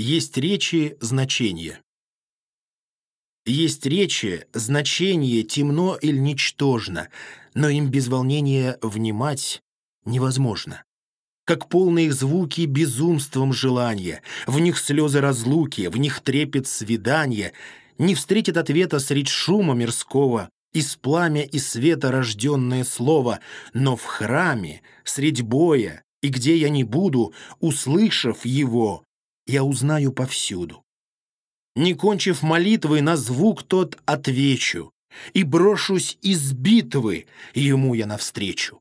Есть речи значения. Есть речи, значение темно или ничтожно, но им без волнения внимать невозможно. Как полные их звуки безумством желания, в них слезы разлуки, в них трепет свидания, не встретит ответа средь шума мирского, из пламя и света рожденное слово, но в храме, средь боя, и где я не буду, услышав его, я узнаю повсюду. Не кончив молитвы, на звук тот отвечу, и брошусь из битвы ему я навстречу.